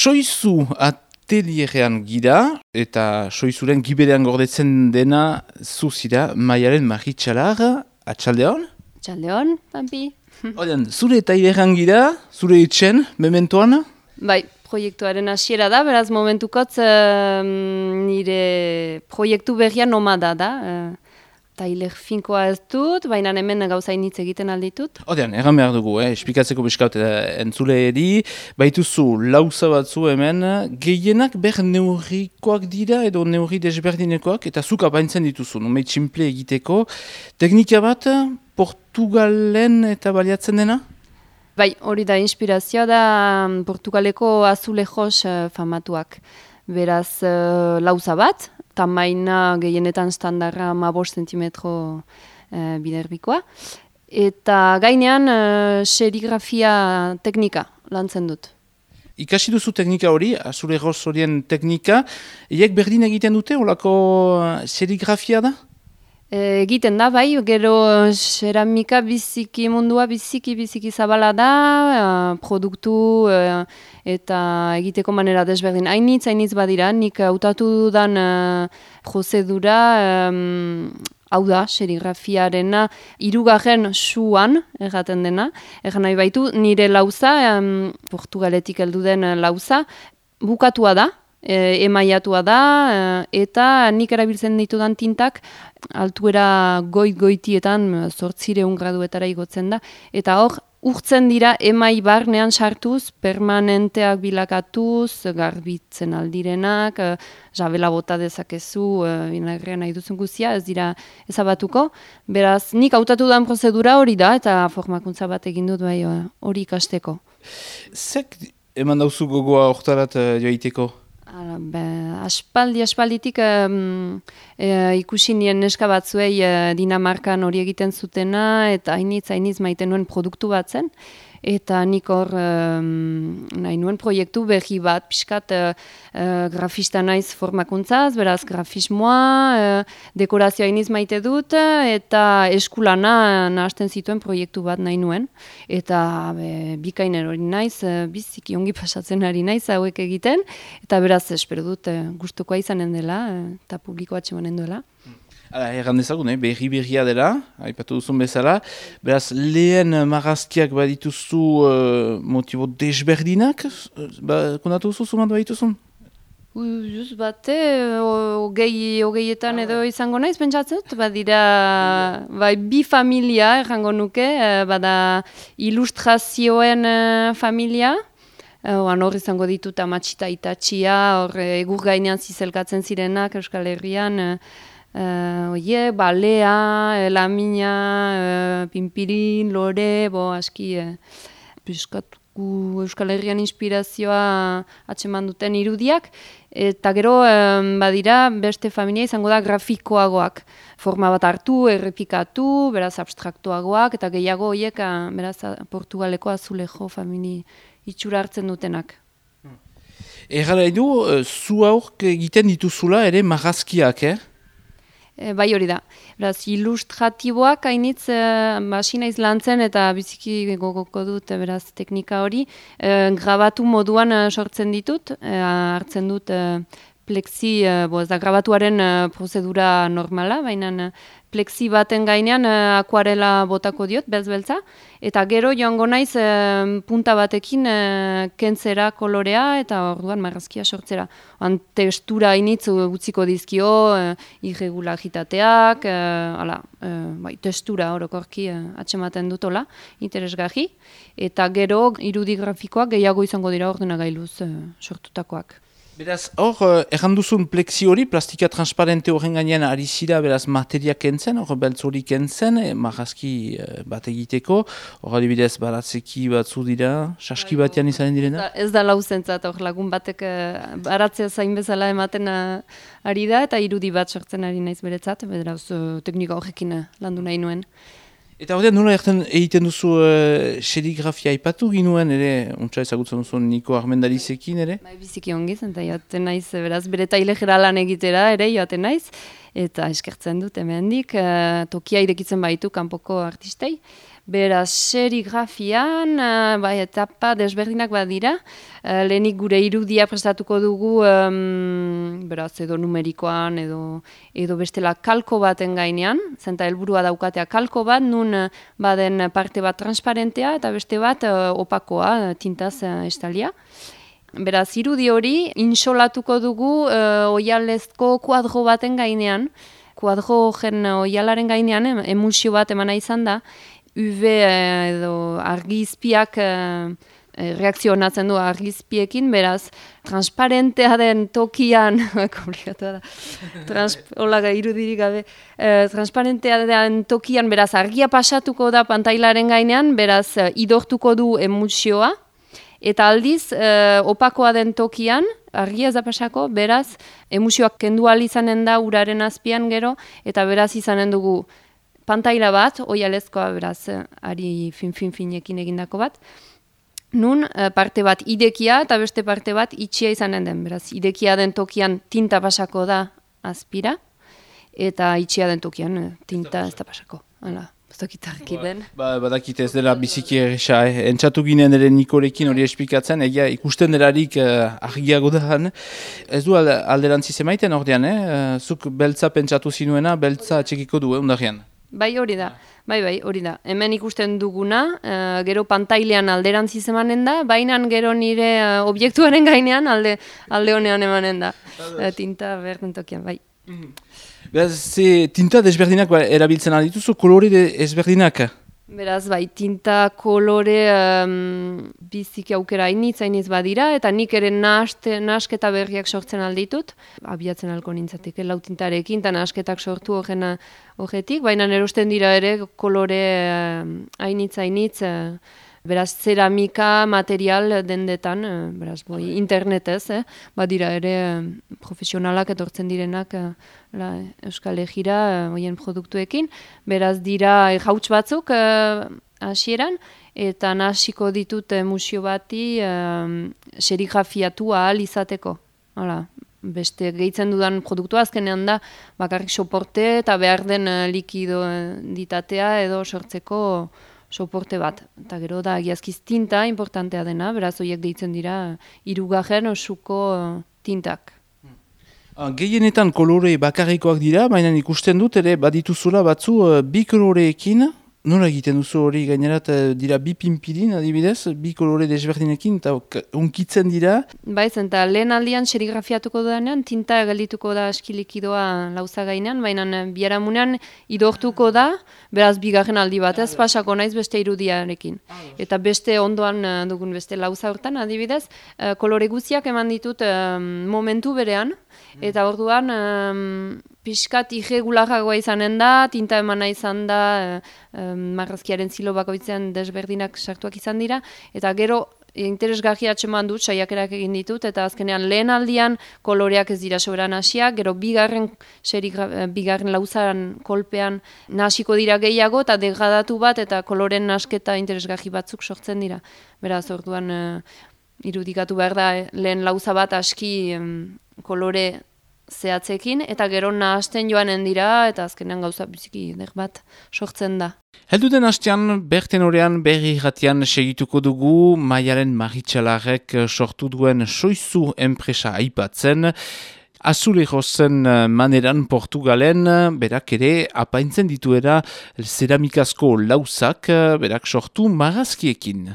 soizu atelierean gira, eta soizuren giberean gordetzen dena zuzira, maialen maritxalar, atxaldeon? Atxaldeon, pampi. Oden, zure eta iberean gira, zure itxen, mementoan? Bai, proiektuaren hasiera da, beraz momentukotz uh, nire proiektu berria nomada da. Uh, Tailer finkoa ez dut, baina hemen gauza initz egiten alditut. Odean, egan behar dugu, eh? esplikatzeko beskaut eta entzule edi, baituzu lauza batzu hemen, gehienak ber neurrikoak dira edo neurri desberdinekoak, eta zuka baintzen dituzu, numei tximple egiteko. Teknika bat, Portugalen eta baliatzen dena? Bai, hori da inspirazioa da mm, Portugaleko azule jos uh, famatuak. Beraz, uh, lauza bat, tamaina gehienetan standarra ma bost zentimetro uh, biderbikoa. Eta gainean uh, serigrafia teknika lantzen dut. Ikasi duzu teknika hori, azule jos horien teknika, eiek berdin egiten dute, holako serigrafia da? Egiten da, bai, gero ceramika biziki mundua biziki biziki zabala da, uh, produktu uh, eta egiteko manera desberdin. Hainitz, hainitz badira, nik hautatu dudan uh, prozedura, um, hau da, serigrafiarena, irugarren suan, erraten dena, erran nahi baitu, nire lauza, um, portugaletik heldu den lauza, bukatua da, e, emaiatua da, eta nik erabiltzen ditudan tintak, altuera goit-goitietan zortzire graduetara igotzen da. Eta hor, urtzen dira emai barnean sartuz, permanenteak bilakatuz, garbitzen aldirenak, uh, jabela bota dezakezu, uh, nahi duzen guzia, ez dira ezabatuko. Beraz, nik hautatu dan prozedura hori da, eta formakuntza bat egin dut bai hori ikasteko. Zek eman dauzu gogoa oktarat uh, joiteko? Aspaldi, aspalditik um, e, ikusi nien neska batzuei e, Dinamarkan hori egiten zutena eta hainitz, hainitz maiten nuen produktu bat zen eta nik hor nahi nuen proiektu berri bat, pixkat uh, uh, grafista naiz formakuntzaz, beraz grafismoa, uh, dekorazioa iniz maite dut, eta eskulana nahazten zituen proiektu bat nahi nuen. Eta be, bikainer hori naiz, uh, biziki ongi pasatzen ari naiz hauek egiten, eta beraz espero dut uh, gustukoa izanen dela, eta publikoa txemanen duela. Hala, erran dezagun, eh? berri berria dela, haipatu duzun bezala. Beraz, lehen marazkiak badituzu uh, motibo desberdinak, ba, kondatu duzu zumandu badituzun? Juz bate, ogei, ogeietan edo izango naiz, pentsatzen, badira bai, bi familia errango nuke, eh, bada ilustrazioen familia, Oan hor izango ditut amatxita itatxia, hor egur gainean zizelkatzen zirenak Euskal Herrian, Uh, oie, balea, eh, lamina, uh, pimpirin, lore, bo, aski, uh, Euskal Herrian inspirazioa atseman duten irudiak, eta gero badira beste familia izango da grafikoagoak. Forma bat hartu, errepikatu, beraz abstraktuagoak, eta gehiago horiek, beraz Portugaleko azulejo famili itxura hartzen dutenak. Erra du, zu aurk egiten dituzula ere marazkiak, eh? E, bai hori da. Beraz, ilustratiboak hainitz e, basina izlantzen eta biziki gogoko dut beraz teknika hori. E, grabatu moduan sortzen ditut, e, hartzen dut e, plexi, e, bo, ez da, grabatuaren e, prozedura normala, baina plexi baten gainean akuarela botako diot, beltz-beltza, eta gero joango naiz punta batekin kentzera kolorea eta orduan marrazkia sortzera. Han textura initz utziko dizkio, uh, irregulagitateak, uh, ala, uh, bai, textura orokorki atxematen dutola, interesgarri, eta gero irudi grafikoak gehiago izango dira ordenagailuz uh, sortutakoak. Beraz, hor, uh, erranduzun plexi hori, plastika transparente horren gainean ari zira, beraz, materia kentzen, hor, beltz hori kentzen, e, marazki uh, bat egiteko, hor, adibidez, baratzeki batzu dira, saski bai, batean izanen direna? Ez da lau zentzat, hor, lagun batek uh, baratzea zain bezala ematen ari da, eta irudi bat sortzen ari naiz beretzat, beraz, uh, teknika horrekin landu nahi nuen. Eta hori nola erten egiten duzu uh, serigrafia ipatu ginuen ere, untsa ezagutzen duzu Niko Armendarizekin ere? Bai, biziki ongi zen, eta joaten naiz, beraz, bere tailejera lan egitera ere joaten naiz, eta eskertzen dut hemen dik, uh, tokia irekitzen baitu kanpoko artistei. Beraz, serigrafian, uh, bai, etapa desberdinak badira. Uh, lehenik gure irudia prestatuko dugu, um, beraz, edo numerikoan, edo, edo bestela kalko baten gainean, zenta helburua daukatea kalko bat, nun baden parte bat transparentea, eta beste bat uh, opakoa, tintaz uh, estalia. Beraz, irudi hori, insolatuko dugu uh, oialezko kuadro baten gainean, kuadro gen oialaren gainean, emulsio bat emana izan da, UV eh, edo argizpiak eh, eh, reakzionatzen du argizpiekin, beraz, transparentea den tokian, komplikatu da, trans, irudirik gabe, transparentea den tokian, beraz, argia pasatuko da pantailaren gainean, beraz, idortuko du emulsioa, eta aldiz, opakoa den tokian, argia ez da pasako, beraz, emulsioak kendu izanen da uraren azpian gero, eta beraz izanen dugu, pantaila bat, oialezkoa beraz, eh, ari fin-fin-finekin egindako bat, nun eh, parte bat idekia eta beste parte bat itxia izanen den, beraz, idekia den tokian tinta pasako da azpira, eta itxia den tokian eh, tinta ez da pasako. Hala. Den. Ba, badakit ez dela biziki erresa, eh? entzatu ginen ere Nikorekin hori esplikatzen, egia ikusten delarik uh, argiago da, ez du alderantziz emaiten ordean, eh? zuk beltza pentsatu zinuena, beltza txekiko du, eh, Bai hori da, bai bai hori da. Hemen ikusten duguna, uh, gero pantailean alderantziz emanen da, baina gero nire uh, objektuaren gainean alde, alde honean emanen da. Uh, tinta berdin tokian, bai. Mm -hmm. tinta desberdinak ba, erabiltzen aldituzu, kolori desberdinak? Beraz, bai, tinta kolore um, bizik aukera hainitz, hainitz badira, eta nik ere nahaste, nahasketa berriak sortzen alditut. Abiatzen alko nintzatik, lau tintarekin, eta nahasketak sortu horrena horretik, baina erosten dira ere kolore hainitz, uh, hainitz, uh, beraz, ceramika material dendetan, uh, beraz, boi, internetez, eh? badira ere profesionalak etortzen direnak, la, Euskal Egira hoien produktuekin. Beraz dira jauts batzuk hasieran eta nasiko ditut musio bati uh, serigrafiatu ahal izateko. Hala, beste gehitzen dudan produktu azkenean da bakarrik soporte eta behar den likido ditatea edo sortzeko soporte bat. Eta gero da giazkiz tinta importantea dena, beraz horiek deitzen dira irugajen osuko tintak. Ah, gehienetan kolore bakarrikoak dira, baina ikusten dut ere badituzula batzu uh, bi koloreekin, nola egiten duzu hori gainerat dira bi pinpidin adibidez, bi kolore desberdinekin eta unkitzen dira. Baiz, eta lehen aldian serigrafiatuko dudanean, tinta geldituko da eskilikidoa lauza gainean, baina biaramunean idortuko da, beraz bigarren aldi bat, ez pasako naiz beste irudiarekin. Eta beste ondoan dugun beste lauza hortan adibidez, kolore guziak eman ditut momentu berean, Eta orduan, um, pixkat irregularragoa izanen da, tinta emana izan da, um, marrazkiaren zilo bakoitzean desberdinak sartuak izan dira, eta gero interesgarri atxeman dut, saiakerak egin ditut, eta azkenean lehen aldian koloreak ez dira soberan hasiak, gero bigarren, seri, eh, bigarren lauzaran kolpean nasiko dira gehiago, eta degradatu bat, eta koloren nasketa interesgarri batzuk sortzen dira. Beraz, orduan, uh, irudikatu behar da, eh, lehen lauza bat aski kolore zehatzekin, eta gero nahasten joanen dira, eta azkenean gauza biziki der bat sortzen da. Helduten hastean, berten horrean berri irratian segituko dugu, maialen maritxalarek sortu duen soizu enpresa aipatzen, Azule jozen maneran Portugalen, berak ere apaintzen dituera ceramikazko lauzak, berak sortu marazkiekin.